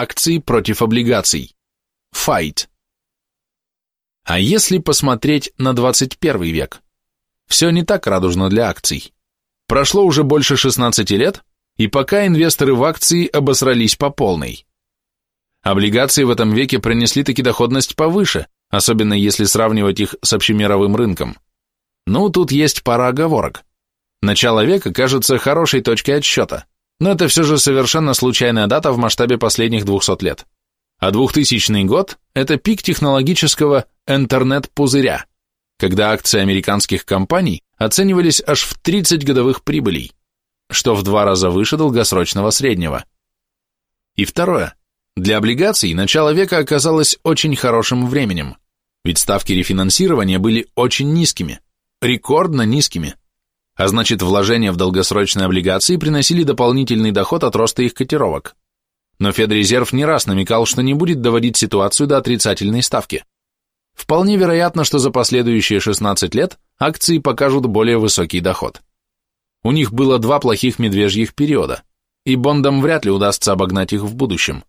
Акции против облигаций. Fight. А если посмотреть на 21 век? Все не так радужно для акций. Прошло уже больше 16 лет, и пока инвесторы в акции обосрались по полной. Облигации в этом веке принесли таки доходность повыше, особенно если сравнивать их с общемировым рынком. Ну, тут есть пара оговорок. Начало века кажется хорошей точкой отсчета, но это все же совершенно случайная дата в масштабе последних 200 лет. А 2000 год – это пик технологического интернет-пузыря, когда акции американских компаний оценивались аж в 30 годовых прибылей, что в два раза выше долгосрочного среднего. И второе. Для облигаций начало века оказалось очень хорошим временем, ведь ставки рефинансирования были очень низкими, рекордно низкими, а значит вложения в долгосрочные облигации приносили дополнительный доход от роста их котировок. Но Федрезерв не раз намекал, что не будет доводить ситуацию до отрицательной ставки. Вполне вероятно, что за последующие 16 лет акции покажут более высокий доход. У них было два плохих медвежьих периода, и бондам вряд ли удастся обогнать их в будущем.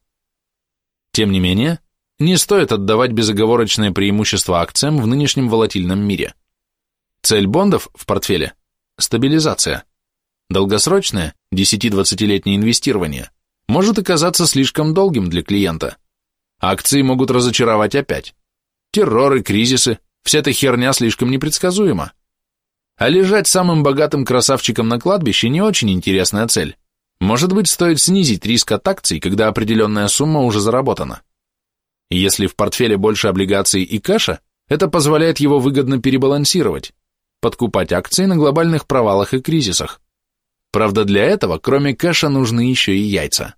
Тем не менее, не стоит отдавать безоговорочное преимущество акциям в нынешнем волатильном мире. Цель бондов в портфеле – стабилизация. Долгосрочное, 10-20-летнее инвестирование может оказаться слишком долгим для клиента. Акции могут разочаровать опять. Терроры, кризисы, вся эта херня слишком непредсказуема. А лежать самым богатым красавчиком на кладбище не очень интересная цель. Может быть, стоит снизить риск от акций, когда определенная сумма уже заработана. Если в портфеле больше облигаций и кэша, это позволяет его выгодно перебалансировать, подкупать акции на глобальных провалах и кризисах. Правда, для этого, кроме кэша, нужны еще и яйца.